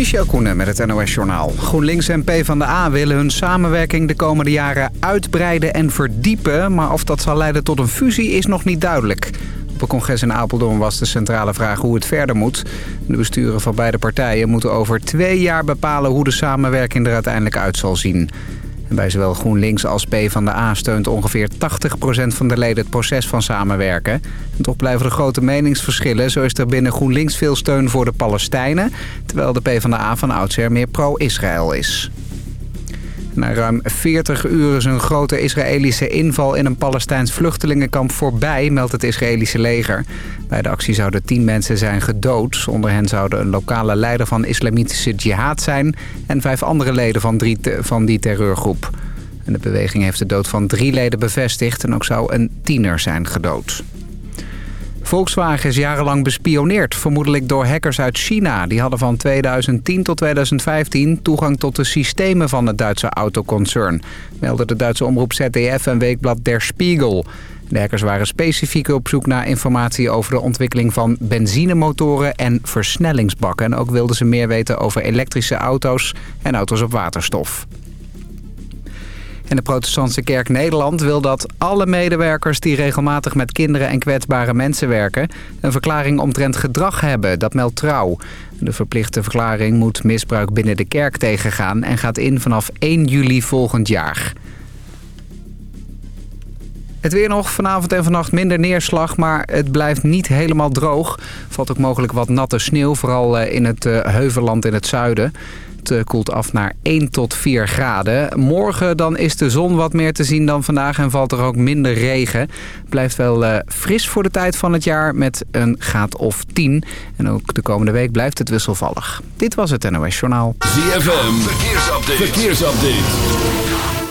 Michel Koenen met het NOS-journaal. GroenLinks en PvdA willen hun samenwerking de komende jaren uitbreiden en verdiepen... maar of dat zal leiden tot een fusie is nog niet duidelijk. Op een congres in Apeldoorn was de centrale vraag hoe het verder moet. De besturen van beide partijen moeten over twee jaar bepalen... hoe de samenwerking er uiteindelijk uit zal zien. Bij zowel GroenLinks als PvdA steunt ongeveer 80% van de leden het proces van samenwerken. En toch blijven er grote meningsverschillen. Zo is er binnen GroenLinks veel steun voor de Palestijnen... terwijl de PvdA van oudsher meer pro-Israël is. Na ruim 40 uur is een grote Israëlische inval in een Palestijns vluchtelingenkamp voorbij, meldt het Israëlische leger. Bij de actie zouden 10 mensen zijn gedood. Onder hen zouden een lokale leider van islamitische jihad zijn en vijf andere leden van, van die terreurgroep. En de beweging heeft de dood van drie leden bevestigd en ook zou een tiener zijn gedood. Volkswagen is jarenlang bespioneerd, vermoedelijk door hackers uit China. Die hadden van 2010 tot 2015 toegang tot de systemen van het Duitse autoconcern. Meldde de Duitse omroep ZDF en weekblad Der Spiegel. De hackers waren specifiek op zoek naar informatie over de ontwikkeling van benzinemotoren en versnellingsbakken. En ook wilden ze meer weten over elektrische auto's en auto's op waterstof. En de protestantse kerk Nederland wil dat alle medewerkers die regelmatig met kinderen en kwetsbare mensen werken... een verklaring omtrent gedrag hebben, dat meldt trouw. De verplichte verklaring moet misbruik binnen de kerk tegengaan en gaat in vanaf 1 juli volgend jaar. Het weer nog, vanavond en vannacht minder neerslag, maar het blijft niet helemaal droog. Valt ook mogelijk wat natte sneeuw, vooral eh, in het eh, heuvelland in het zuiden. Het eh, koelt af naar 1 tot 4 graden. Morgen dan is de zon wat meer te zien dan vandaag en valt er ook minder regen. Blijft wel uh, fris voor de tijd van het jaar met een graad of 10. En ook de komende week blijft het wisselvallig. Dit was het NOS Journaal. ZFM, verkeersupdate. verkeersupdate.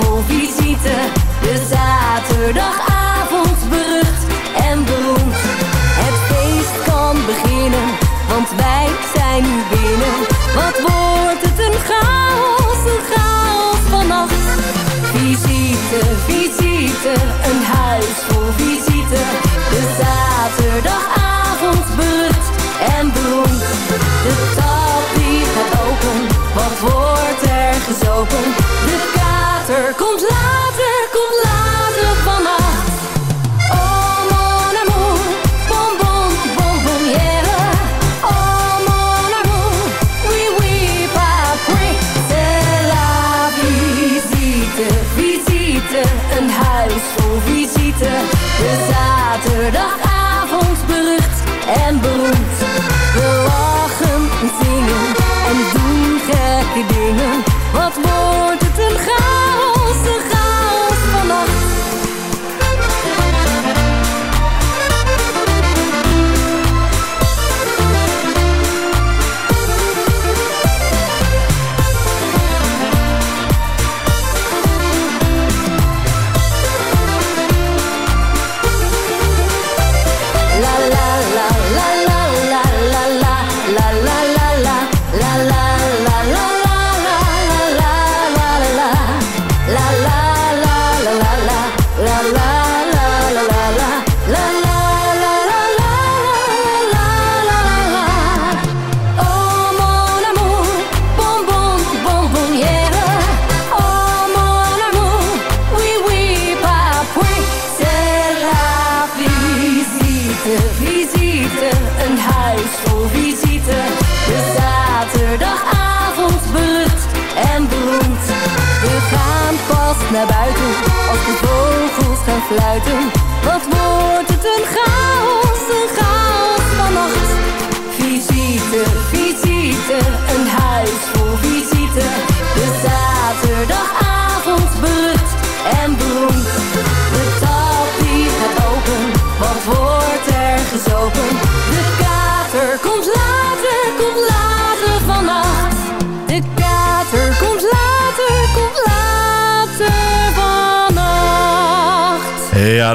Vol visite. De zaterdagavond berucht en beroemd. Het feest kan beginnen, want wij zijn nu binnen. Wat wordt het een chaos, een chaos vannacht. Visite, visite, een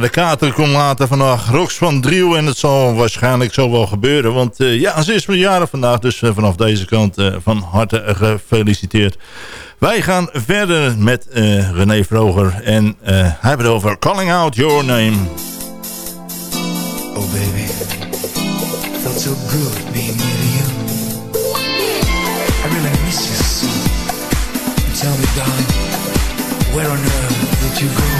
De kater komt later vandaag. Rox van Driel en het zal waarschijnlijk zo wel gebeuren. Want uh, ja, ze is jaren vandaag. Dus uh, vanaf deze kant uh, van harte gefeliciteerd. Wij gaan verder met René Vroger. En hij heeft het over Calling Out Your Name. Oh baby, felt so good being near you. I really miss you. Tell me darling, where on earth did you go?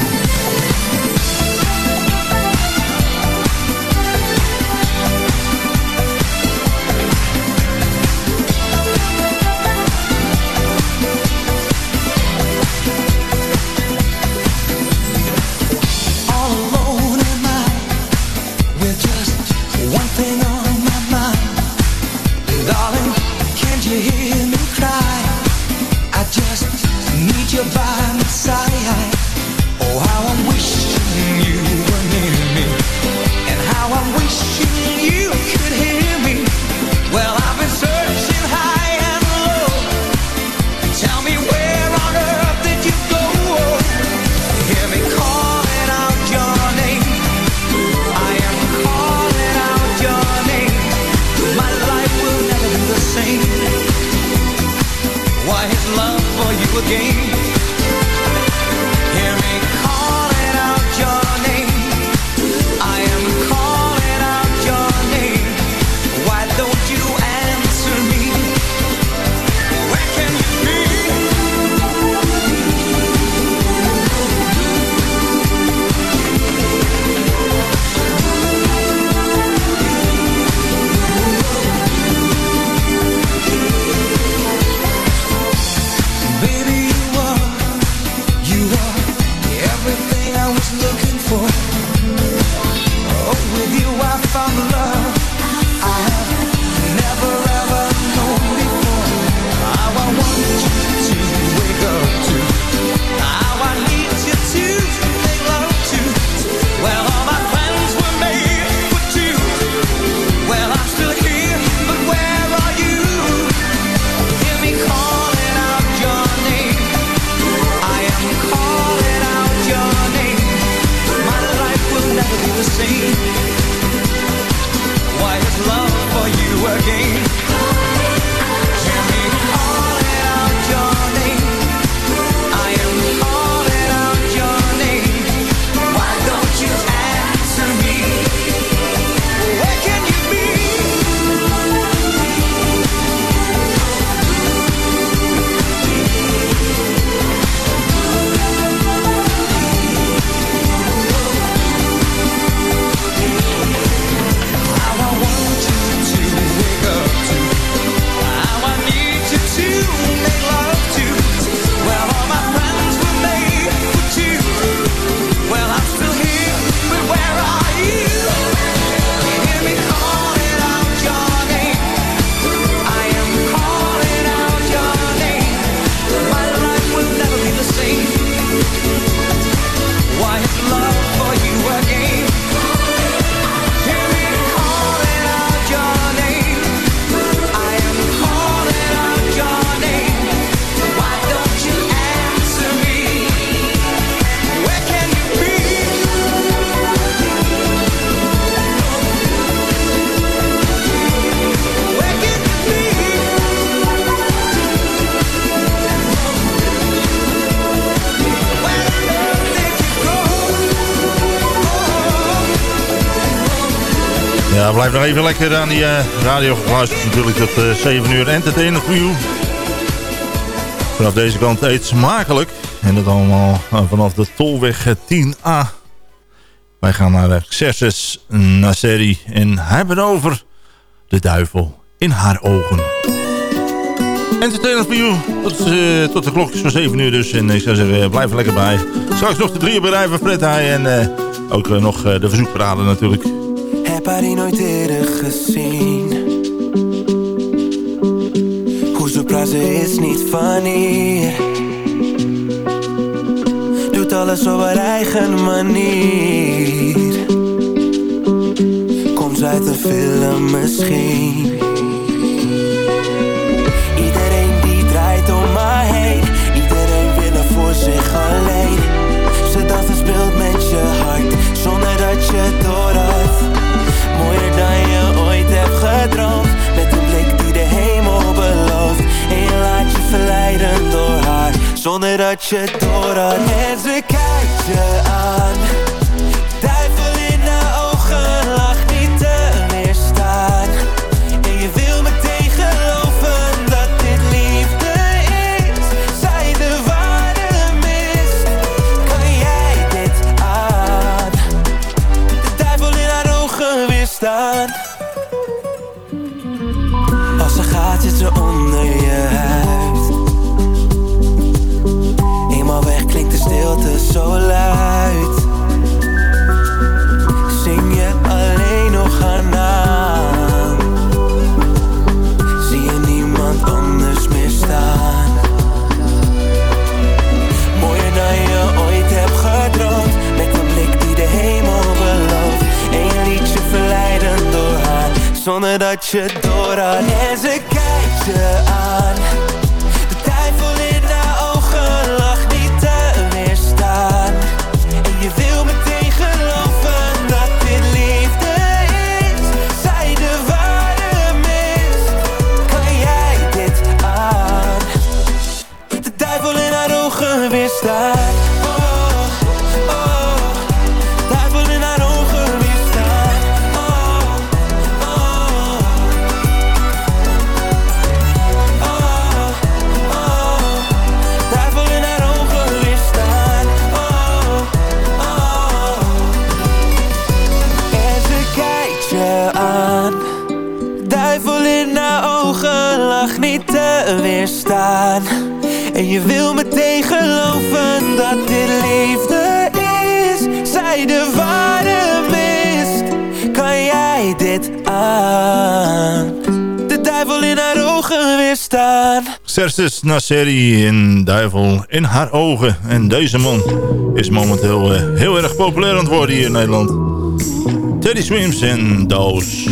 Blijf nog even lekker aan die uh, radio geluisterd. Natuurlijk tot uh, 7 uur entertainer voor you. Vanaf deze kant eet smakelijk. En dat allemaal uh, vanaf de Tolweg 10A. Wij gaan naar de Xerxes Nasseri. En hebben over de duivel in haar ogen. Entertainer voor you. Tot, uh, tot de klokjes van 7 uur dus. En ik zou zeggen, blijf er lekker bij. Straks nog de drie bedrijven Fred. En ook nog de verzoekparade natuurlijk heb haar nooit eerder gezien. Hoe ze praten is niet van hier. Doet alles op haar eigen manier. Komt uit een film misschien. Iedereen die draait om mij heen. Iedereen wil er voor zich alleen. Ze danst en speelt met je hart Zo, en zonder dat je door aan. En ze kijkt je aan. wat je door aan en versus Nasseri in Duivel in haar ogen. En deze man is momenteel eh, heel erg populair aan het worden hier in Nederland. Teddy Swims en Doos.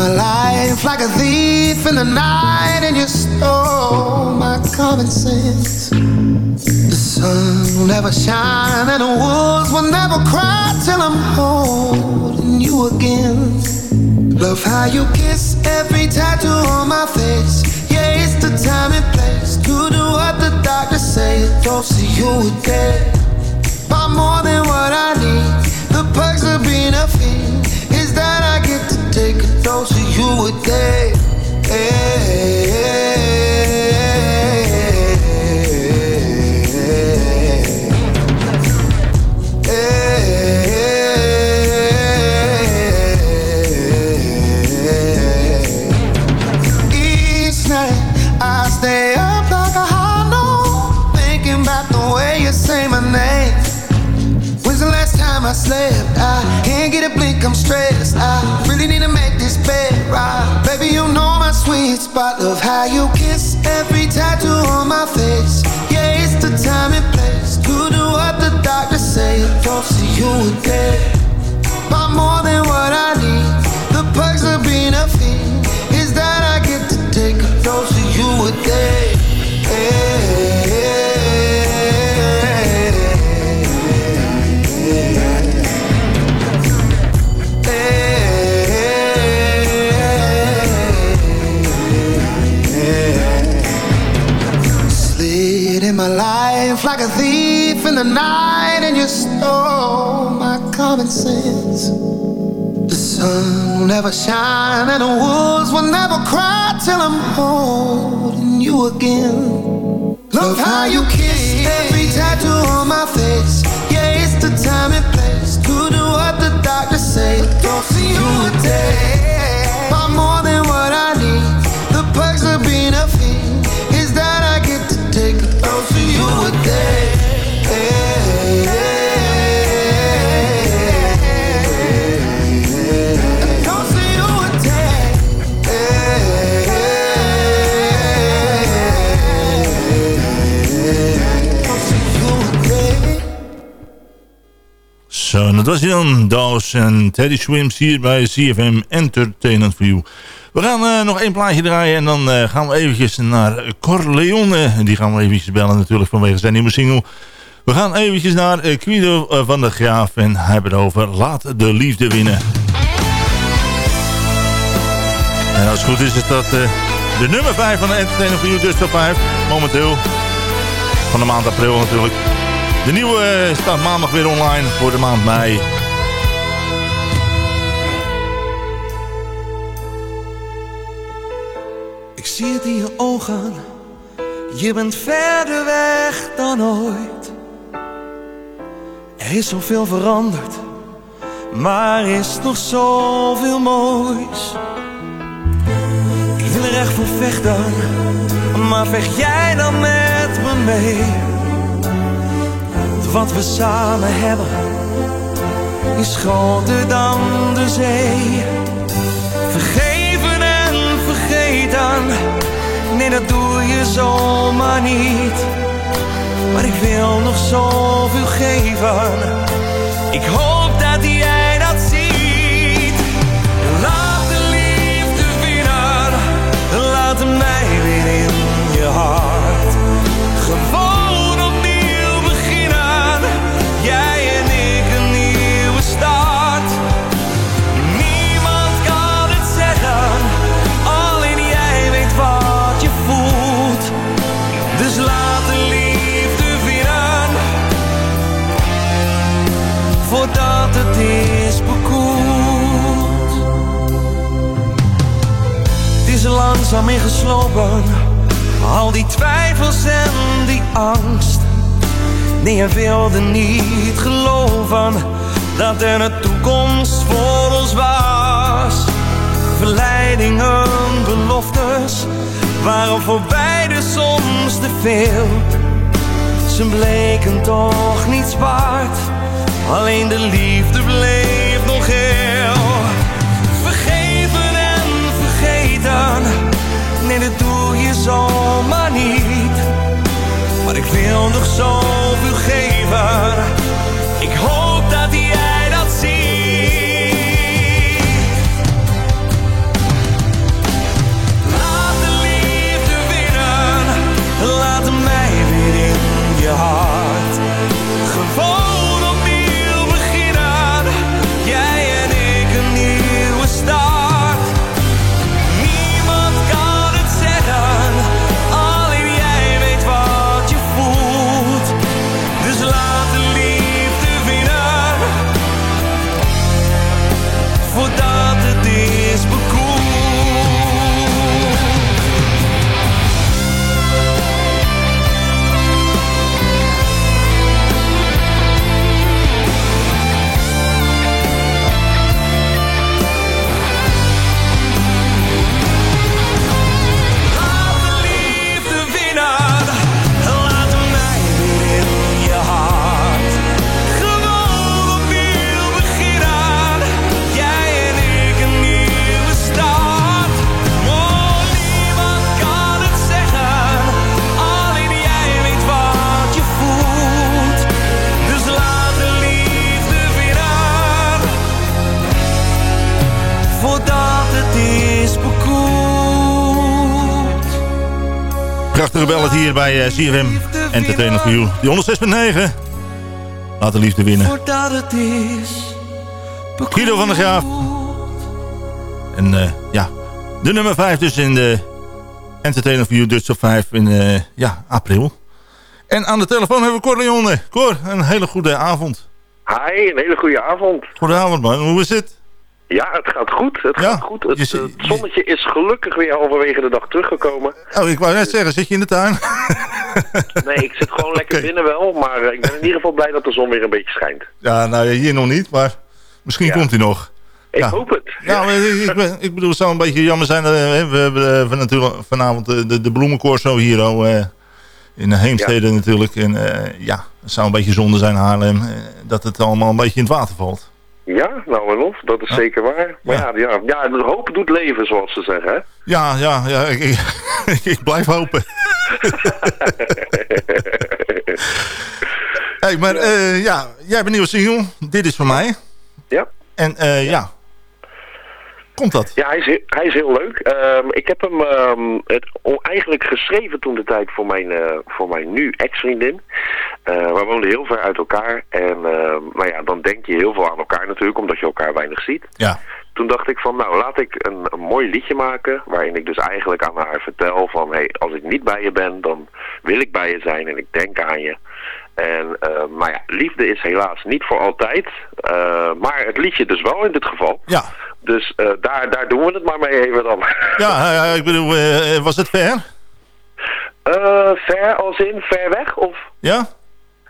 my life like a thief in the night, and you stole my common sense. The sun will never shine, and the wolves will never cry till I'm holding you again. Love how you kiss every tattoo on my face. Yeah, it's the time and place to do what the doctor says. Don't see you again. Buy more than what I need, the perks of being a fiend would they spot of how you can never shine and the wolves will never cry till I'm holding you again. Love how you kiss every tattoo on my face. Yeah, it's the time and place to do what the doctor say. Don't see you a day. Dat was hij dan. Daws en Teddy Swims hier bij CFM Entertainment You. We gaan uh, nog één plaatje draaien en dan uh, gaan we eventjes naar Corleone. Die gaan we eventjes bellen natuurlijk vanwege zijn nieuwe single. We gaan eventjes naar uh, Guido van der Graaf en hebben het over Laat de Liefde winnen. En als het goed is, is dat de nummer 5 van de Entertainment You, dus top 5. Momenteel. Van de maand april natuurlijk. De nieuwe staat maandag weer online voor de maand mei. Ik zie het in je ogen. Je bent verder weg dan ooit. Er is zoveel veranderd. Maar is nog zoveel moois. Ik wil er echt voor vechten. Maar vecht jij dan met me mee? Wat we samen hebben is groter dan de zee. Vergeven en vergeten, nee dat doe je zomaar niet. Maar ik wil nog zoveel geven, ik hoop ingeslopen, al die twijfels en die angst. Nee, je wilde niet geloven dat er een toekomst voor ons was. Verleidingen, beloftes waren voor beide soms te veel. Ze bleken toch niet waard Alleen de liefde bleef nog heel. Vergeven en vergeten, dat doe je zomaar niet. Maar ik wil nog zoveel geven. Ik hoop dat jij Prachtige bellet hier bij uh, eh, CFM Entertainment for You. Die 106.9. Laat de liefde winnen. Guido van der Graaf. En uh, ja, de nummer 5 dus in de Entertainment for You Dutch op 5 in uh, ja, april. En aan de telefoon hebben we Cor Leone. Cor, een hele goede avond. Hi, een hele goede avond. Goedenavond man, hoe is het? Ja, het gaat goed. Het gaat goed. Het, het, zonnetje is gelukkig weer halverwege de dag teruggekomen. Oh, ik wou net zeggen, zit je in de tuin? nee, ik zit gewoon lekker binnen wel. Maar eh, ik ben in ieder geval blij dat de zon weer een beetje schijnt. Ja, nou hier nog niet, maar misschien komt hij nog. Ik hoop het. Ja, maar ik, ik, ik, bedoel, het zou een beetje jammer zijn. Uh, we hebben uh, natuurlijk vanavond de, de, de bloemencorso hier uh, in de Heemstede natuurlijk. En ja, het zou een beetje zonde zijn Haarlem dat het allemaal een beetje in het water valt. Ja, nou en of, dat is zeker waar. Maar ja, ja, ja, ja hoop doet leven, zoals ze zeggen, hè? Ja, ja, ja, ik, ik, blijf hopen. Hey, maar ja, jij hebt een nieuwe single. Dit is van mij. Ja. En ja, komt dat? Ja, hij is, hij is heel leuk. Ehm, ik heb hem um, het, eigenlijk geschreven toen de tijd voor mijn, uh, voor mijn nu ex-vriendin. Uh, we woonden heel ver uit elkaar. En uh, nou ja, dan denk je heel veel aan elkaar natuurlijk, omdat je elkaar weinig ziet. Ja. Toen dacht ik van, nou laat ik een, een mooi liedje maken, waarin ik dus eigenlijk aan haar vertel van, hey, als ik niet bij je ben, dan wil ik bij je zijn en ik denk aan je. En, uh, maar ja, liefde is helaas niet voor altijd. Uh, maar het liedje dus wel in dit geval. Ja. Dus uh, daar, daar doen we het maar mee even dan. Ja, ik bedoel, was het ver? ver als in ver weg? Of? Ja?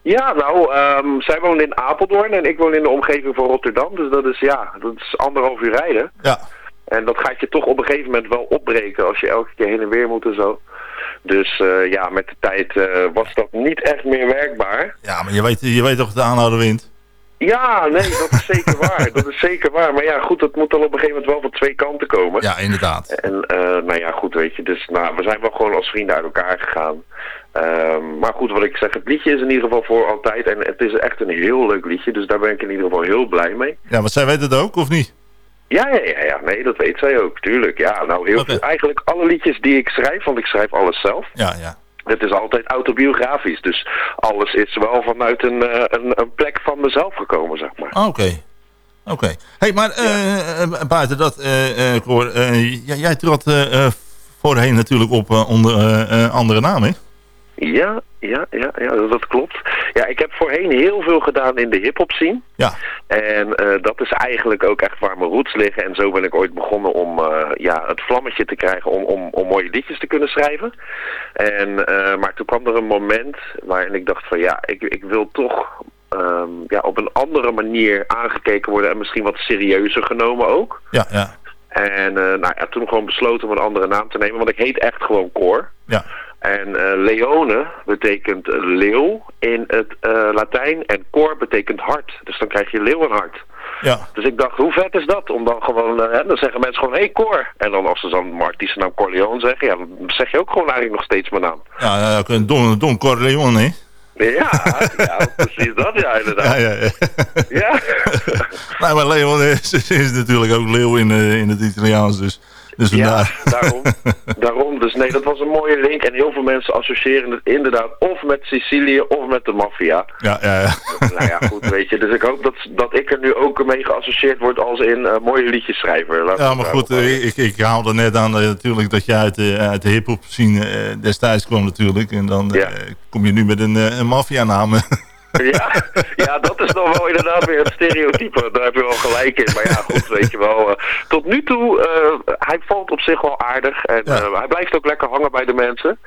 Ja, nou, um, zij woont in Apeldoorn en ik woon in de omgeving van Rotterdam. Dus dat is, ja, dat is anderhalf uur rijden. Ja. En dat gaat je toch op een gegeven moment wel opbreken als je elke keer heen en weer moet en zo. Dus uh, ja, met de tijd uh, was dat niet echt meer werkbaar. Ja, maar je weet, je weet toch de aanhouder wint? Ja, nee, dat is zeker waar. Dat is zeker waar. Maar ja, goed, dat moet dan op een gegeven moment wel van twee kanten komen. Ja, inderdaad. En uh, nou ja, goed, weet je. Dus nou, we zijn wel gewoon als vrienden uit elkaar gegaan. Um, maar goed, wat ik zeg, het liedje is in ieder geval voor altijd. En het is echt een heel leuk liedje. Dus daar ben ik in ieder geval heel blij mee. Ja, want zij weet het ook, of niet? Ja, ja, ja, ja, nee, dat weet zij ook, tuurlijk. Ja, nou, heel okay. eigenlijk alle liedjes die ik schrijf, want ik schrijf alles zelf. Ja, ja. Het is altijd autobiografisch, dus alles is wel vanuit een, uh, een, een, plek van mezelf gekomen, zeg maar. Oké. Okay. Oké. Okay. hey, maar uh, uh, buiten dat, Cor, jij trad voorheen natuurlijk op onder andere namen, Ja, ja, ja, ja, dat klopt. Ja, ik heb voorheen heel veel gedaan in de hip-hop scene. Ja. En uh, dat is eigenlijk ook echt waar mijn roots liggen. En zo ben ik ooit begonnen om uh, ja, het vlammetje te krijgen om, om, om mooie liedjes te kunnen schrijven. En, uh, maar toen kwam er een moment waarin ik dacht van ja, ik, ik wil toch um, ja, op een andere manier aangekeken worden en misschien wat serieuzer genomen ook. Ja, ja. En nou ja, toen gewoon besloten om een andere naam te nemen, want ik heet echt gewoon Cor. Ja. En uh, leone betekent leeuw in het uh, Latijn en cor betekent hart. Dus dan krijg je leeuwenhart. Ja. Dus ik dacht, hoe vet is dat? Om dan gewoon, uh, dan zeggen mensen gewoon, hey Cor. En dan als ze dan Martische naam Corleone zeggen, ja, dan zeg je ook gewoon eigenlijk nog steeds mijn naam. Ja, ja Don, Don Corleone, hè? Ja, ja, precies dat, ja, inderdaad. Ja, ja, ja. ja. nou, maar Leon is, is, natuurlijk ook leeuw in, in het Italiaans, dus... Dus ja, daarom, daarom. Dus nee, dat was een mooie link. En heel veel mensen associëren het inderdaad of met Sicilië of met de maffia. Ja, ja, ja. Nou ja, goed, weet je. Dus ik hoop dat, dat ik er nu ook mee geassocieerd word als in uh, mooie liedjesschrijver. Laat ja, maar goed, uh, ik, ik haalde net aan uh, natuurlijk dat je uit, uit de hip-hop scene destijds kwam natuurlijk. En dan ja. kom je nu met een, een maffia-naam. Ja, ja, dat is dan wel inderdaad weer het stereotype. Daar heb je wel gelijk in. Maar ja, goed, weet je wel. Uh, tot nu toe, uh, hij valt op zich wel aardig. En ja. uh, hij blijft ook lekker hangen bij de mensen.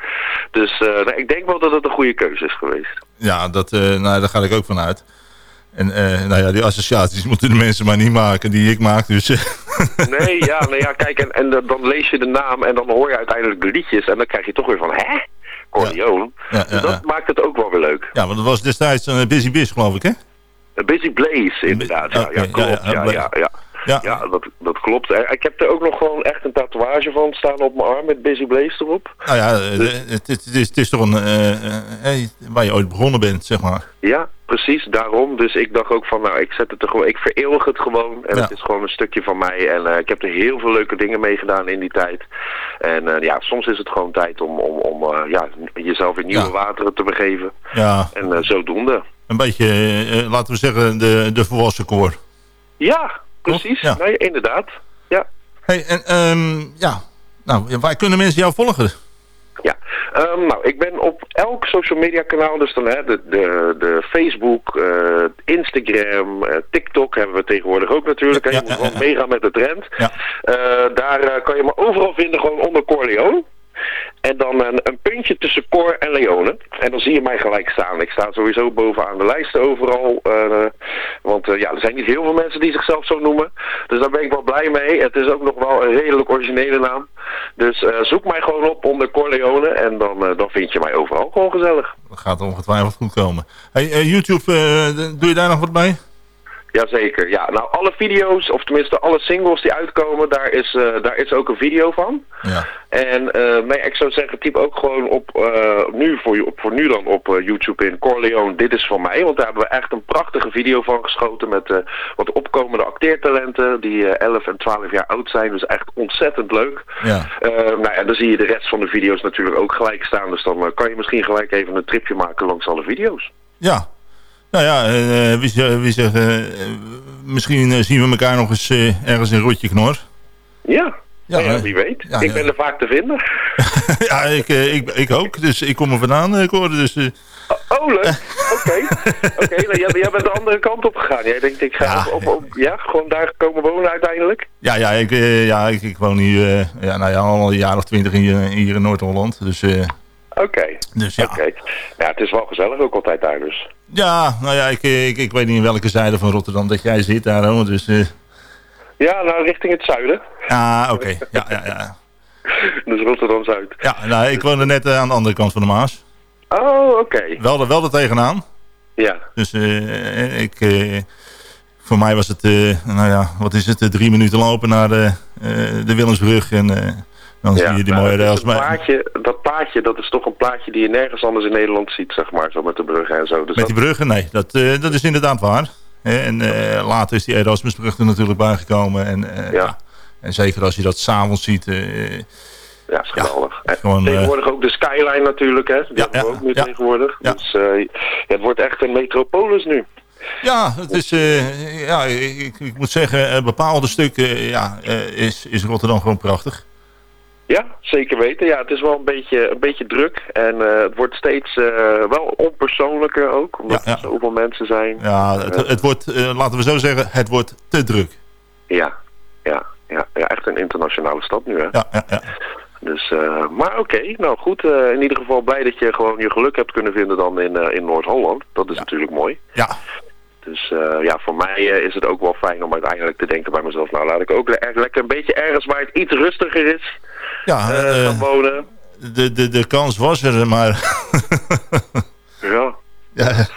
Dus nou, ik denk wel dat het een goede keuze is geweest. Ja, dat, nou, daar ga ik ook van uit. En nou ja, die associaties moeten de mensen maar niet maken die ik maak. Dus. nee, ja, nou ja, kijk, en, en dan lees je de naam en dan hoor je uiteindelijk de liedjes. En dan krijg je toch weer van, hè? Corleone. Ja. Ja, dus dat maakt het ook wel weer leuk. Ja, want dat was destijds een Busy Biz, geloof ik, hè? Een Busy Blaze, inderdaad. Ja, okay. ja klopt. Ja, ja, ja. Ja, dat, dat klopt. Ik heb er ook nog gewoon echt een tatoeage van staan op mijn arm met Busy Blaze erop. Nou ja, dus, het, het, is, het is toch een... Uh, waar je ooit begonnen bent, zeg maar. Ja, precies. Daarom. Dus ik dacht ook van, nou, ik zet het er gewoon... Ik vereeuwig het gewoon. En ja. het is gewoon een stukje van mij. En uh, ik heb er heel veel leuke dingen mee gedaan in die tijd. En ja, soms is het gewoon tijd om, om, om ja, jezelf in nieuwe ja. wateren te begeven. Ja. En zodoende. Een beetje, laten we zeggen, de, de volwassen koor. Ja, Precies, ja. nee, inderdaad. Ja. Hey, en um, ja, nou, waar kunnen mensen jou volgen? Ja, um, nou, ik ben op elk social media kanaal, dus dan hè, de, de, de Facebook, uh, Instagram, uh, TikTok hebben we tegenwoordig ook natuurlijk. Ja, je moet ja, gewoon meegaan met de trend. Ja. Uh, daar kan je me overal vinden, gewoon onder Corleone. En dan een, een, puntje tussen Cor en Leone. En dan zie je mij gelijk staan. Ik sta sowieso bovenaan de lijst overal. Uh, want uh, ja, er zijn niet heel veel mensen die zichzelf zo noemen. Dus daar ben ik wel blij mee. Het is ook nog wel een redelijk originele naam. Dus uh, zoek mij gewoon op onder Cor Leone. En dan, dan vind je mij overal gewoon gezellig. Dat gaat ongetwijfeld goed komen. Hey, YouTube, doe je daar nog wat bij? Jazeker, ja. Nou, alle video's, of tenminste alle singles die uitkomen, daar is, eh, daar is ook een video van. Ja. En eh, nee, ik zou zeggen, typ ook gewoon op, eh, nu voor, op, voor nu dan op YouTube in Corleone, dit is van mij. Want daar hebben we echt een prachtige video van geschoten met wat opkomende acteertalenten die 11 en 12 jaar oud zijn. Dus echt ontzettend leuk. Ja. nou ja, dan zie je de rest van de video's natuurlijk ook gelijk staan. Dus dan kan je misschien gelijk even een tripje maken langs alle video's. Ja, nou ja, uh, wie, wie zegt, uh, misschien zien we elkaar nog eens uh, ergens in Rotje Knor. Ja, ja, ja wie weet. Ja, ik ben er vaak te vinden. ja, ik, ik, ik ook. Dus ik kom er vandaan, ik hoorde. Dus, oh, oh, leuk. Oké. Oké, nou, jij, jij, bent de andere kant op gegaan. Jij denkt, ik ga op, op, ja, gewoon daar komen wonen uiteindelijk? Ja, ja, ik, ja, ik, ik woon hier ja, nou ja, al een jaar of twintig hier, hier in Noord-Holland. Dus... Oké. Dus ja. Okay. ja. Het is wel gezellig ook altijd daar dus. Ja, nou ja, ik, ik, ik weet niet in welke zijde van Rotterdam dat jij zit daar, hoor. Dus, uh... Ja, nou richting het zuiden. Ah, oké. Ja, ja, ja. dus Rotterdam-Zuid. Ja, nou, ik woonde net uh, aan de andere kant van de Maas. Oh, oké. Okay. Wel, wel er tegenaan. Ja. Dus uh, ik... voor mij was het, nou ja, wat is het, drie minuten lopen naar de, de Willemsbrug en... Dan zie je die mooie rails. Dat plaatje, dat plaatje, dat is toch een plaatje die je nergens anders in Nederland ziet, zeg maar, zo met de bruggen en zo. Dus met die bruggen, nee, dat, uh, dat is inderdaad waar. En uh, later is die Erasmusbrug er natuurlijk bijgekomen. En, uh, ja. En zeker als je dat s'avonds ziet... ja, is geweldig. Ja, gewoon, tegenwoordig ook de skyline natuurlijk, hè. Die ja, hebben we ook nu tegenwoordig. Dus het wordt echt een metropolis nu. Ja, het is, ja ik, ik, moet zeggen, bepaalde stukken ja, is, is Rotterdam gewoon prachtig. Ja, zeker weten. Ja, het is wel een beetje, een beetje druk. En uh, het wordt steeds uh, wel onpersoonlijker ook. Omdat ja, ja. er zoveel mensen zijn. Ja, het, uh, het wordt, laten we zo zeggen, het wordt te druk. Ja, ja, ja, ja echt een internationale stad nu hè. Ja, ja, ja. Dus, maar oké, okay, nou goed. in ieder geval blij dat je gewoon je geluk hebt kunnen vinden dan in, in Noord-Holland. Dat is natuurlijk mooi. Ja. Dus ja, voor mij is het ook wel fijn om uiteindelijk te denken bij mezelf. Nou, laat ik ook le lekker een beetje ergens waar het iets rustiger is ja, uh, gaan wonen. De, de, de kans was er, maar... ja. ja.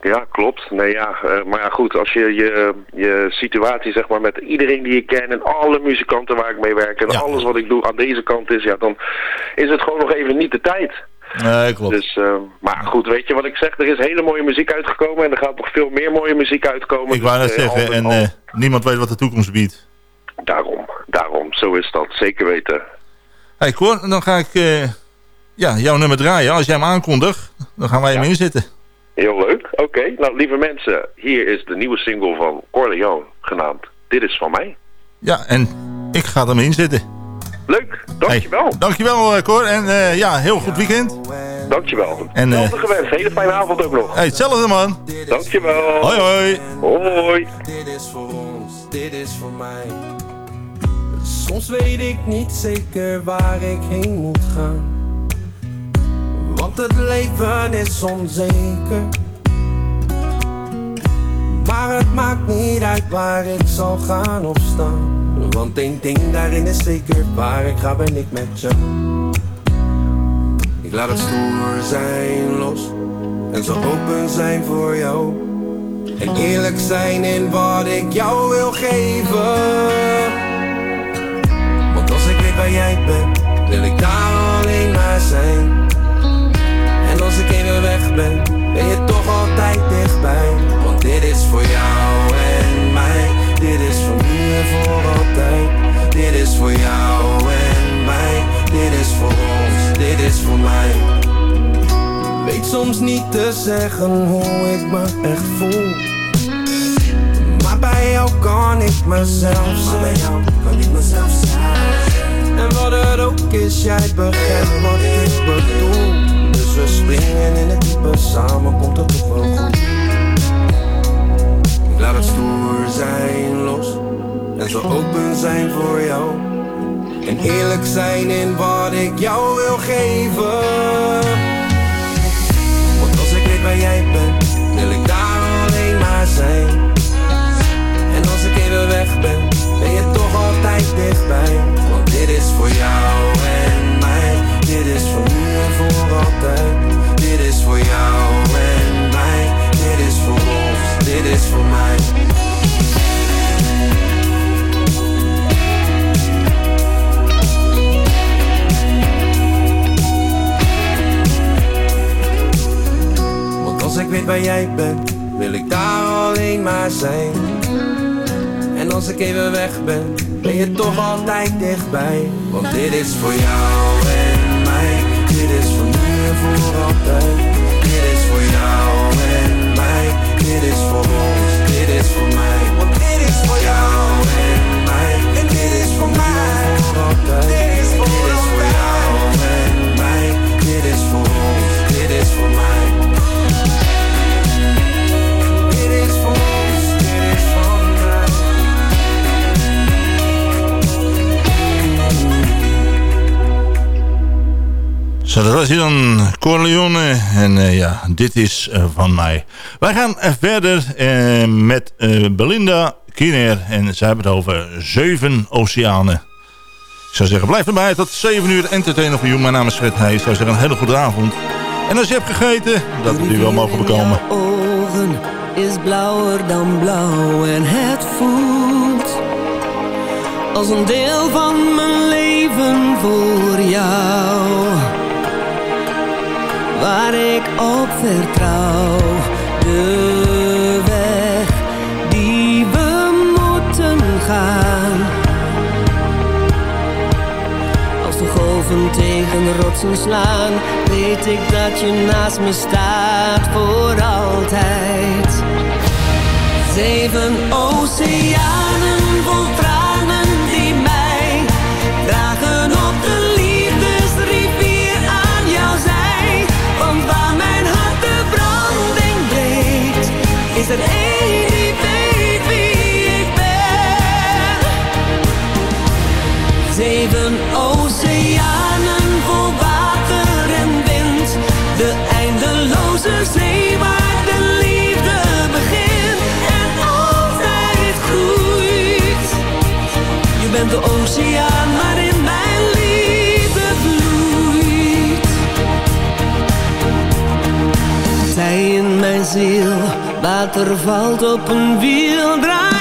Ja, klopt. Nee, ja. Maar ja, goed, als je, je je situatie zeg maar met iedereen die je kent en alle muzikanten waar ik mee werk en ja. alles wat ik doe aan deze kant is, ja, dan is het gewoon nog even niet de tijd. Nee, klopt. Dus, uh, maar goed, weet je wat ik zeg? Er is hele mooie muziek uitgekomen en er gaat nog veel meer mooie muziek uitkomen. Ik wou net dus, zeggen, en al... niemand weet wat de toekomst biedt. Daarom, daarom. Zo is dat. Zeker weten. Hey Cor, dan ga ik ja, jouw nummer draaien. Als jij hem aankondigt, dan gaan wij hem ja. inzetten. Heel leuk. Oké, okay. nou lieve mensen, hier is de nieuwe single van Corleone, genaamd Dit is van mij. Ja, en ik ga hem inzetten. Leuk, dankjewel. Hey, dankjewel Cor, en uh, ja, heel goed weekend. Dankjewel. En, uh, hetzelfde gewenst, hele fijne avond ook nog. Hey, hetzelfde man. Dankjewel. Hoi hoi. Hoi. Dit is voor ons, dit is voor mij. Soms weet ik niet zeker waar ik heen moet gaan. Want het leven is onzeker. Maar het maakt niet uit waar ik zal gaan of staan. Want één ding daarin is zeker, waar ik ga ben ik met je. Ik laat het stoer zijn los. En zo open zijn voor jou. En eerlijk zijn in wat ik jou wil geven. Want als ik weet waar jij bent, wil ik daar alleen maar zijn. En als ik even weg ben, ben je toch altijd dichtbij. Want dit is voor jou voor altijd. Dit is voor jou en mij. Dit is voor ons, dit is voor mij. Weet soms niet te zeggen hoe ik me echt voel. Maar bij jou kan ik mezelf zijn. bij jou kan ik mezelf zijn. En wat het ook is, jij begrijpt wat ik bedoel. Dus we springen in het diepe, samen komt het toch wel goed. Ik laat het stoer zijn los. En zo open zijn voor jou. En eerlijk zijn in wat ik jou wil geven. Want als ik weet waar jij bent, wil ik daar alleen maar zijn. En als ik even weg ben, ben je toch altijd dichtbij. Want dit is voor jou en mij. Dit is voor nu en voor altijd. Jij bent, wil ik daar alleen maar zijn. En als ik even weg ben, ben je toch altijd dichtbij. Want dit is voor jou en mij, dit is voor nu en voor altijd. Dit is voor jou en mij, dit is voor ons, dit is voor mij. Want dit is voor jou en mij, en dit is voor mij. Voor altijd. Dit is voor, dit is voor jou en mij, dit is voor ons, dit is voor mij. Dat hij dan, Corleone. En eh, ja, dit is eh, van mij. Wij gaan eh, verder met Belinda Kiner. En zij hebben het over zeven oceanen. Ik zou zeggen, blijf erbij tot 7 uur entertainer voor jou. Mijn naam is Fred Heij. Ik zou zeggen, een hele goede avond. En als je hebt gegeten, dat we die wel mogen bekomen. ogen is blauwer dan blauw en het voelt als een deel van mijn leven voor jou. Waar ik op vertrouw, de weg die we moeten gaan. Als de golven tegen rotsen slaan, weet ik dat je naast me staat voor altijd. Zeven oceanen water valt op een wiel, draait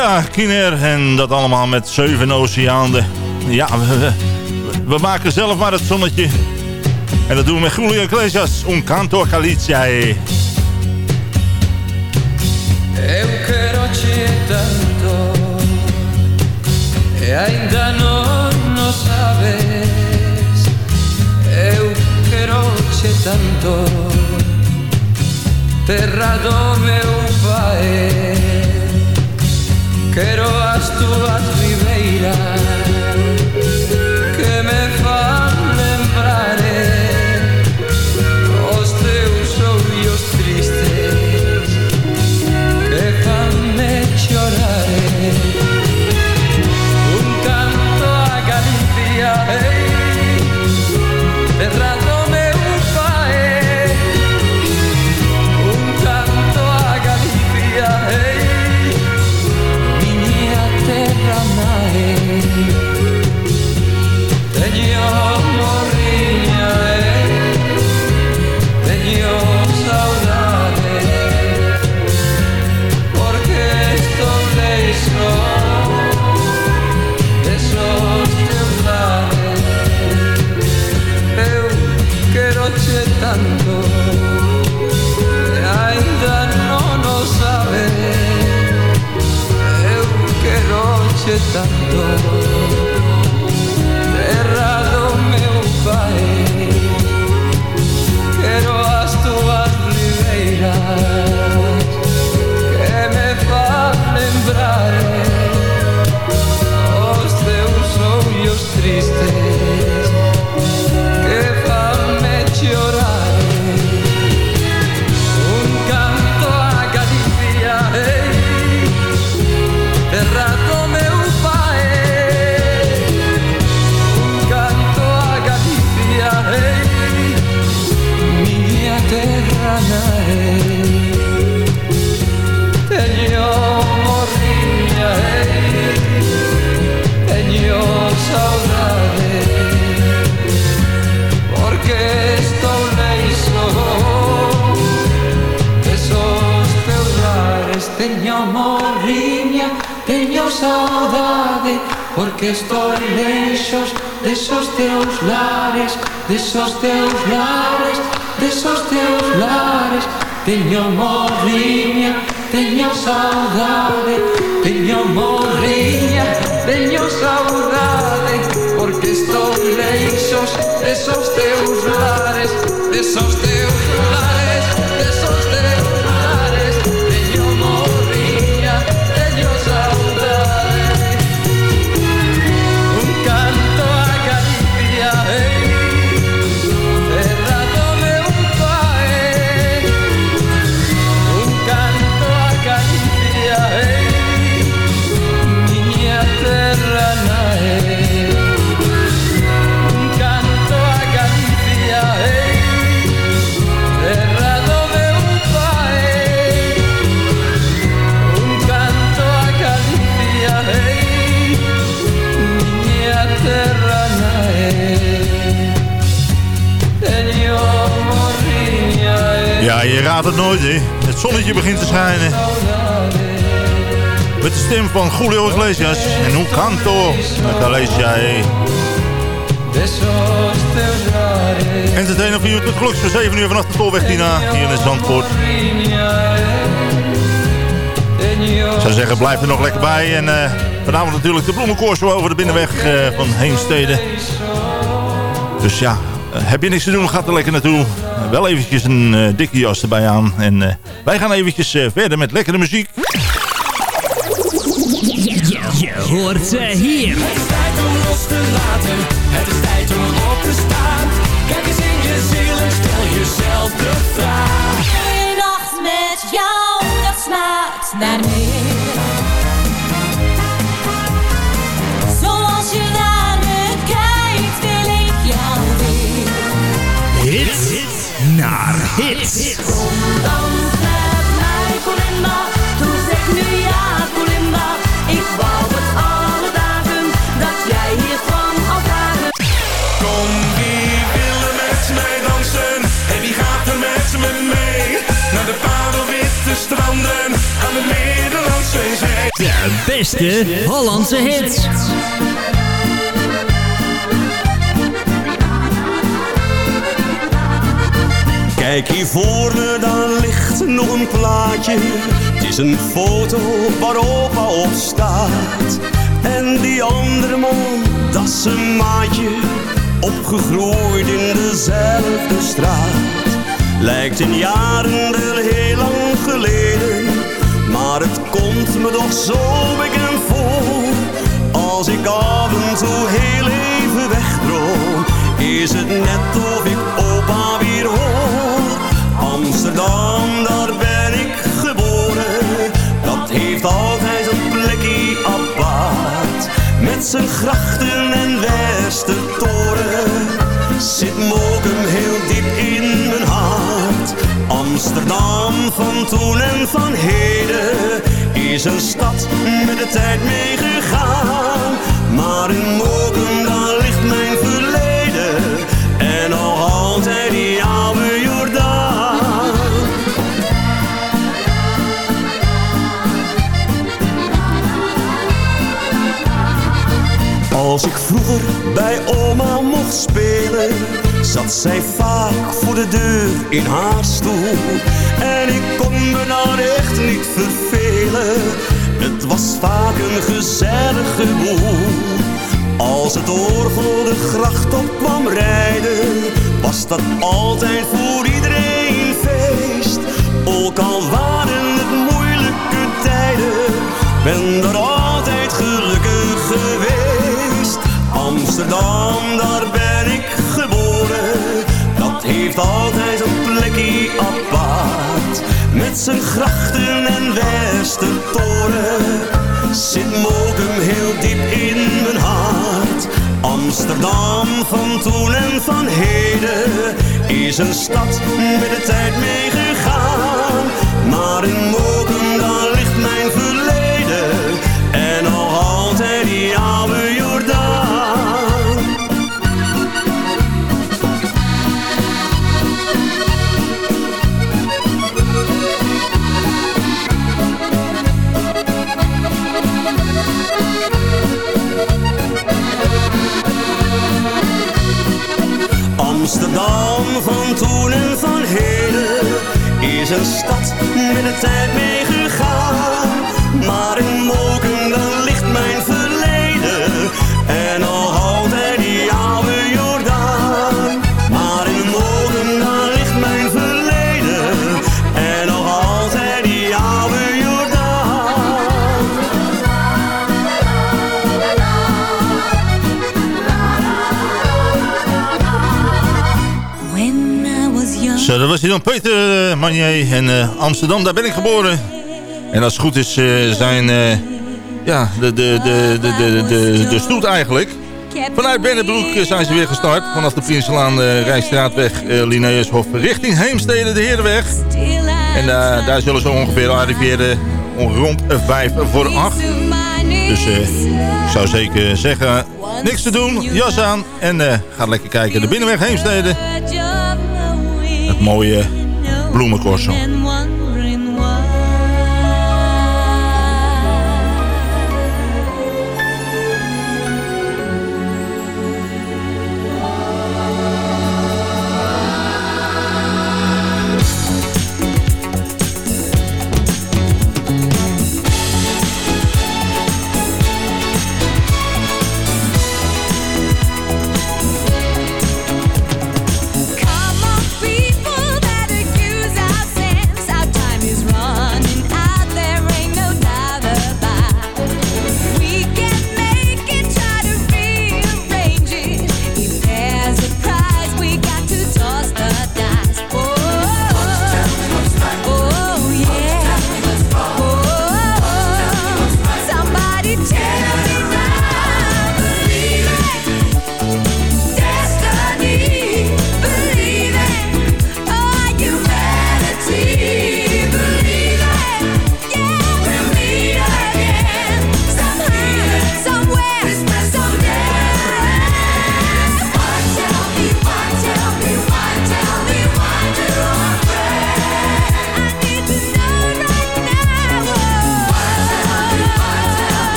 Belinda Kiner en dat allemaal met zeven oceanen. Ja, we, we- maken zelf maar het zonnetje. En dat doen we met Julio Iglesias, Un Canto te tanto E ainda non o sabes Eu quero te tanto Terra do meu pai Quero as túas ribeiras zonnetje begint te schijnen. Met de stem van Julio Iglesias. En hoe canto hé. Desos teus lares Entertainer voor u tot geluks voor 7 uur vanaf de Tolweg Tina. Hier in Zandvoort. Ik zou zeggen, blijf er nog lekker bij. En eh, vanavond natuurlijk de bloemenkoers over de binnenweg eh, van Heemstede. Dus ja, eh, heb je niks te doen, ga er lekker naartoe. Wel eventjes een dikke jas erbij aan. En wij gaan eventjes eh, verder met lekkere muziek. Je hoort ze hier. Het is tijd om los te laten, het is tijd om op te staan. Kijk eens in je ziel en stel jezelf de vraag. Een nacht met jou, dat smaakt naar meer. Zoals je naar me kijkt, wil ik jou weer. Hits naar hits. Kom de parelwitte stranden aan de Nederlandse zee. De beste Hollandse hits. Kijk hier voor me, daar ligt nog een plaatje. Is een foto waar opa op staat. En die andere man, dat is een maatje. Opgegroeid in dezelfde straat. Lijkt in jaren wel heel lang geleden. Maar het komt me toch zo bekend voor. Als ik af en toe heel even wegdroom. Is het net of ik opa weer hoor. Amsterdam, daar heeft altijd een plekje apart. Met zijn grachten en Westertoren. Zit Mokum heel diep in mijn hart. Amsterdam van toen en van heden. Is een stad met de tijd meegegaan. Maar in Mokum, daar ligt mijn verleden. En nog altijd die Als ik vroeger bij oma mocht spelen, zat zij vaak voor de deur in haar stoel. En ik kon me nou echt niet vervelen, het was vaak een gezellige boel. Als het orgel de gracht op kwam rijden, was dat altijd voor iedereen feest. Ook al Zijn grachten en Westertoren, zit Mokum heel diep in mijn hart. Amsterdam van toen en van heden is een stad met de tijd meegegaan. Maar in Mokum, Amsterdam van toen en van heden is een stad met de tijd meegegaan. Maar in Moken Zo, dat was hij dan, Peter uh, Manier. En eh, Amsterdam, daar ben ik geboren. En als het goed is, eh, zijn... eh, ja, de, de, de, de, de, de, de stoet eigenlijk. Vanuit Bennebroek eh, zijn ze weer gestart. Vanaf de Prinselaan uh, Rijstraatweg, uh, Linnaeushof, richting Heemstede, de Herenweg. En daar zullen ze ongeveer arriveren rond 5 voor 8. Dus ik zou zeker zeggen, niks te doen, jas aan en ga lekker kijken. De Binnenweg Heemstede. Het mooie bloemenkorso.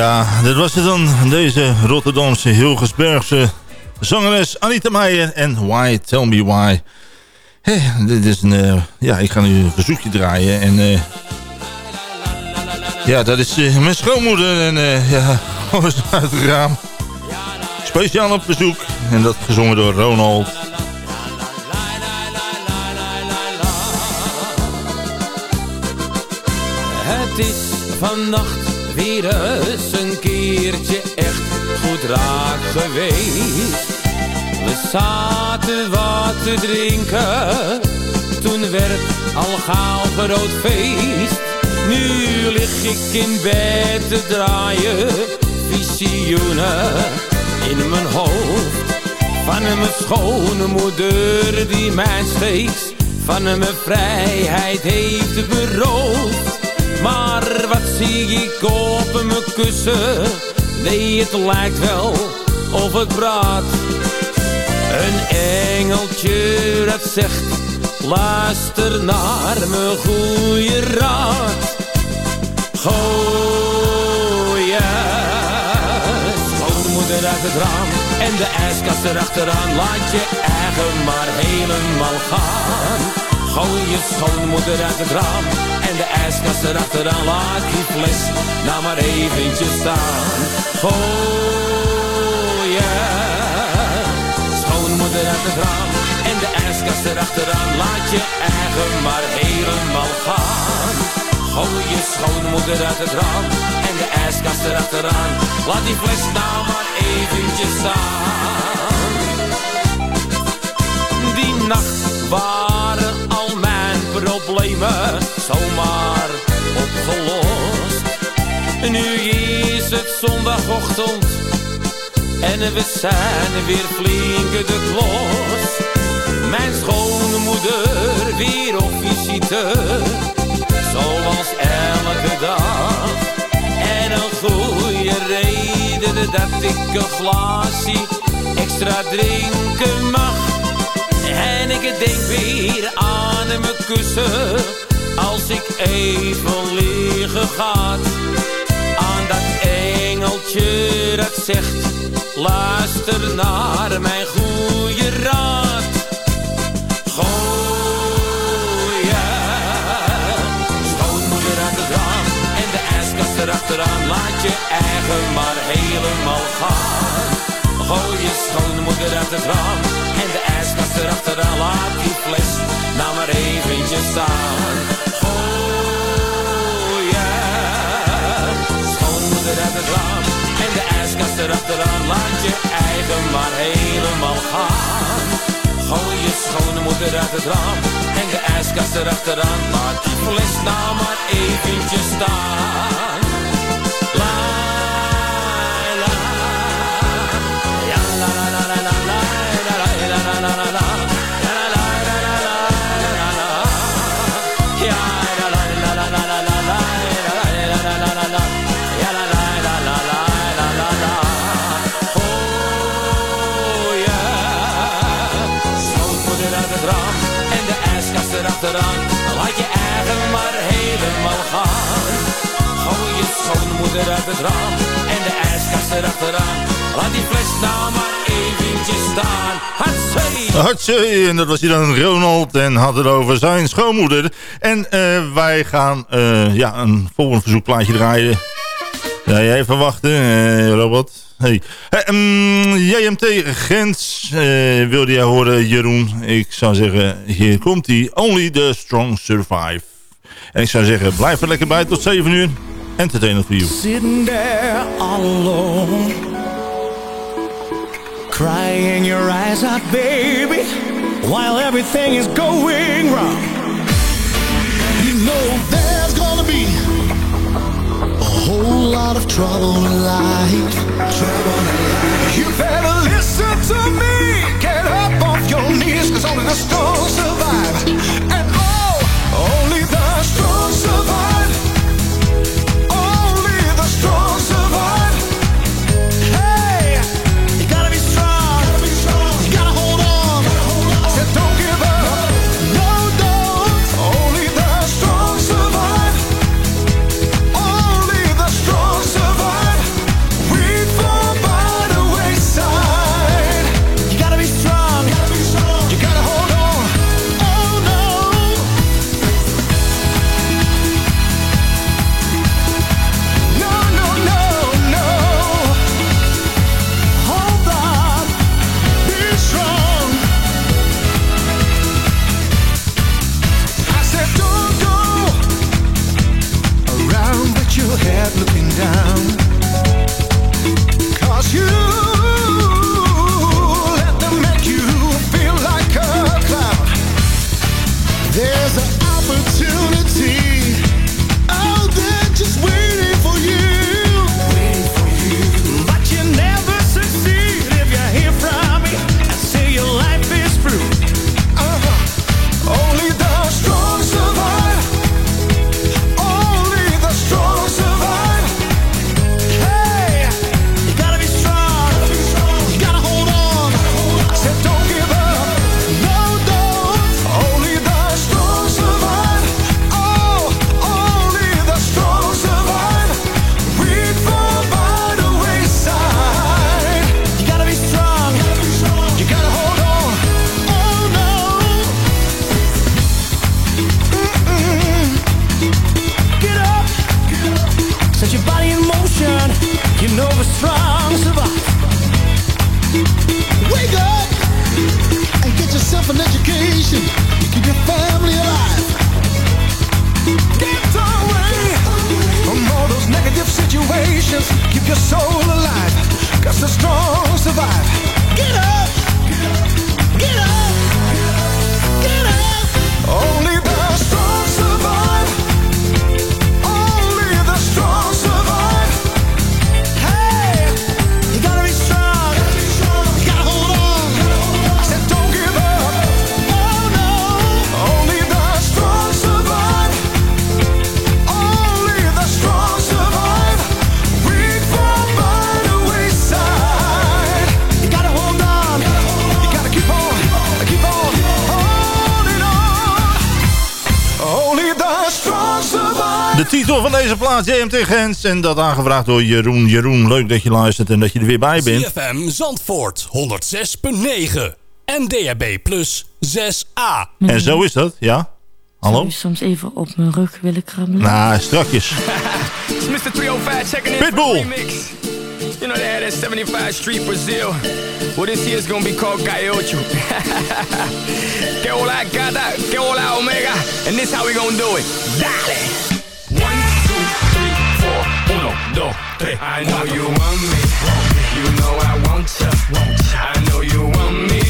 Ja, dit was het dan. Deze Rotterdamse Hilgersbergse zangeres Anita Meijer en Why Tell Me Why. Hey, dit is een, uh, ja, ik ga nu een verzoekje draaien en uh, ja, dat is uh, mijn schoonmoeder en ja, alles uit het raam. Speciaal op bezoek en dat gezongen door Ronald. Het is vannacht weer eens een keertje echt goed raak geweest. We zaten wat te drinken, toen werd al gauw groot feest. Nu lig ik in bed te draaien, visioenen in mijn hoofd. Van mijn schone moeder die mij steeds van mijn vrijheid heeft beroofd. Maar wat zie ik op mijn kussen? Nee, het lijkt wel of het praat. Een engeltje dat zegt, luister naar mijn goede raad. Gooien, schoonmoeder uit het raam en de ijskast erachteraan. Laat je eigen maar helemaal gaan. Gooi je schoonmoeder uit het raam En de ijskast erachteraan Laat die fles nou maar eventjes staan. Gooi je Schoonmoeder uit het raam En de ijskast erachteraan Laat je eigen maar helemaal gaan. Gooi je schoonmoeder uit het raam En de ijskast erachteraan Laat die fles nou maar eventjes staan. Die nacht waren problemen zomaar opgelost. Nu is het zondagochtend en we zijn weer flink de klos. Mijn schoonmoeder weer op visite, zoals elke dag. En een goede reden dat ik een glaasje extra drinken mag. En ik denk weer aan mijn kussen Als ik even liggen gaat. Aan dat engeltje dat zegt Luister naar mijn goede raad. Gooien. Schoonmoeder aan de raam En de ijskast erachteraan Laat je eigen maar helemaal gaan. Gooi je schoonmoeder uit het raam En de ijskast erachteraan Laat die fles nou maar eventjes staan. Gooi je schoonmoeder uit het raam En de ijskast erachteraan Laat je eigen maar helemaal gaan. Gooi je schoonmoeder uit het raam En de ijskast erachteraan Laat die fles nou maar eventjes staan erachteraan. Laat je eigen maar helemaal gaan. Gooi je schoonmoeder uit het raam. En de ijskast erachteraan. Laat die fles nou maar eventjes staan. Hatsé! Hatsé! En dat was hier dan Ronald en had het over zijn schoonmoeder. En uh, wij gaan uh, ja, een volgende verzoekplaatje draaien. Ja, jij even wachten, Robert. Hey. hey um, JMT Gens uh, wilde jij horen, Jeroen. Ik zou zeggen, hier komt hij. Only the strong survive. En ik zou zeggen, blijf er lekker bij tot 7 uur. Entertainment for you. Sitting there all alone. Crying your eyes out, baby. While everything is going wrong. You know there's lot of trouble in life. You know strong survive. Wake up and get yourself an education. You keep your family alive. Get away from all those negative situations. Keep your soul alive. Cause the strong survive. Get up. Get up. Get up. Only titel van deze plaat, JMT Gens. En dat aangevraagd door Jeroen. Jeroen, leuk dat je luistert en dat je er weer bij bent. CFM Zandvoort 106.9 en DHB Plus 6A. En zo is dat, ja? Hallo? Zou je soms even op mijn rug willen krabbelen? Nou, strakjes. It's Mr. 305 checking in Pitbull. You know they had that 75 Street Brazil. Well, this year's gonna be called Gaiocho. que hola gata, que hola omega. And this how we gonna do it. Dale. Uno. I know you want me. You know I want ya. I know you want me.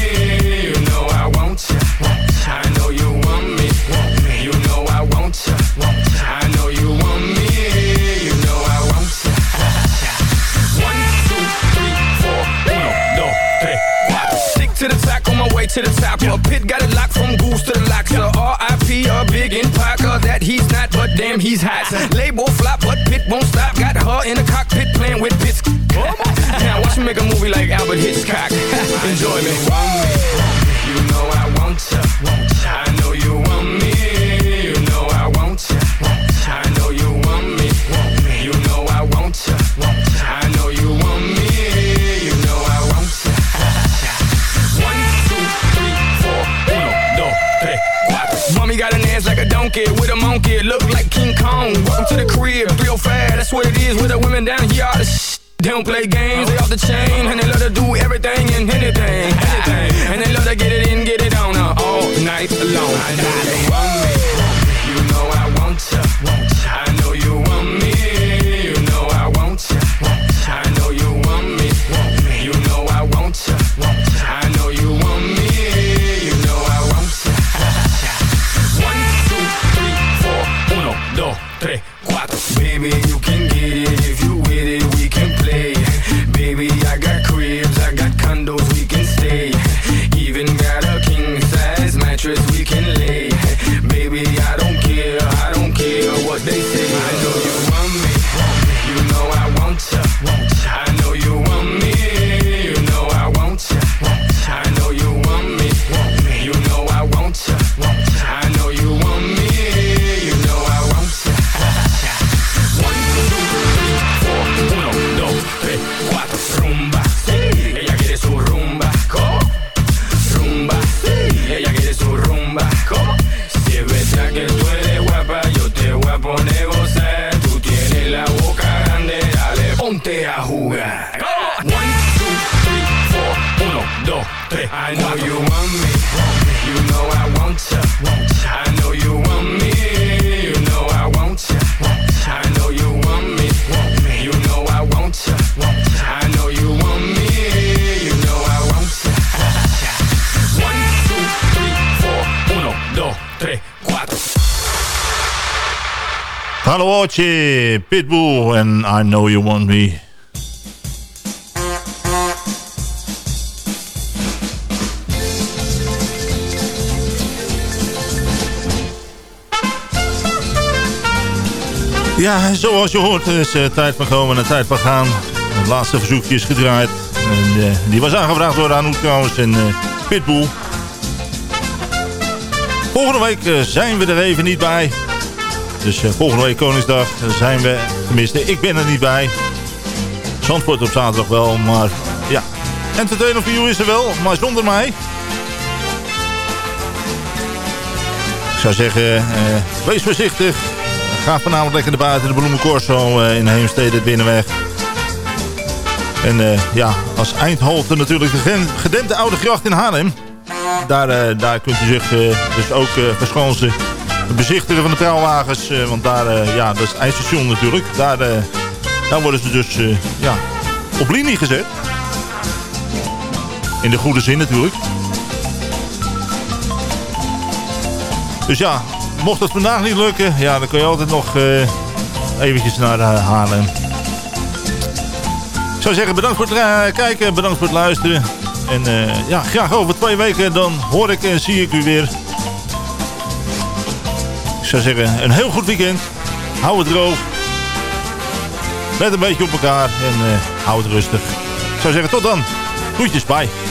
You know I want ya. I know you want me. You know I want ya. I know you want me. You know I want ya. One, two, three, four. Uno, dos, tres. Stick to the track on my way to the top. A pit got it locked from goose to the locks. R.I.P. a big in Parker that he's not, but damn he's hot. Label flop, but pit won't stop. Her in the cockpit playing with bits. now watch me make a movie like Albert Hitchcock. Enjoy me. You know I want ya. I know you want me. Donkey with a monkey. Look like King Kong. Welcome to the crib, 305. That's what it is with the women down here. All the sh- they don't play games, they off the chain, and they love to do everything and anything, anything. And they love to get it in, get it on uh, all night long. I know you I know you want me. You know I want you. I know you want me. You know I want you. I know you want me. You know I want you. I know you want me. You know I want you. One, two, three, four. Uno, dos, tres, cuatro. Hallo Oortje, Pitbull en I Know You Want Me. Ja, zoals je hoort is uh, tijd van komen en tijd van gaan. Het laatste verzoekje is gedraaid. En, uh, die was aangevraagd door Anouk trouwens en uh, Pitbull. Volgende week zijn we er even niet bij. Dus volgende week Koningsdag zijn we, tenminste ik ben er niet bij. Zandvoort op zaterdag wel, maar ja. Entertainer for You is er wel, maar zonder mij. Ik zou zeggen, wees voorzichtig. Ga vanavond lekker naar buiten, de Bloemencorso uh, in Heemstede Binnenweg. En uh, ja, als eindhalte natuurlijk de gedempte Oude Gracht in Haarlem. Daar, uh, daar kunt u zich dus ook verschansen. Bezichtigen van de trouwwagens, want daar, ja, dat is het eindstation natuurlijk. Daar, daar worden ze dus ja, op linie gezet. In de goede zin natuurlijk. Dus ja, mocht het vandaag niet lukken, ja, dan kun je altijd nog uh, eventjes naar uh, Haarlem. Ik zou zeggen, bedankt voor het uh, kijken, bedankt voor het luisteren. En ja, graag over twee weken, dan hoor ik en zie ik u weer. Ik zou zeggen, een heel goed weekend. Hou het droog. Let een beetje op elkaar en hou het rustig. Ik zou zeggen, tot dan. Groetjes, bye.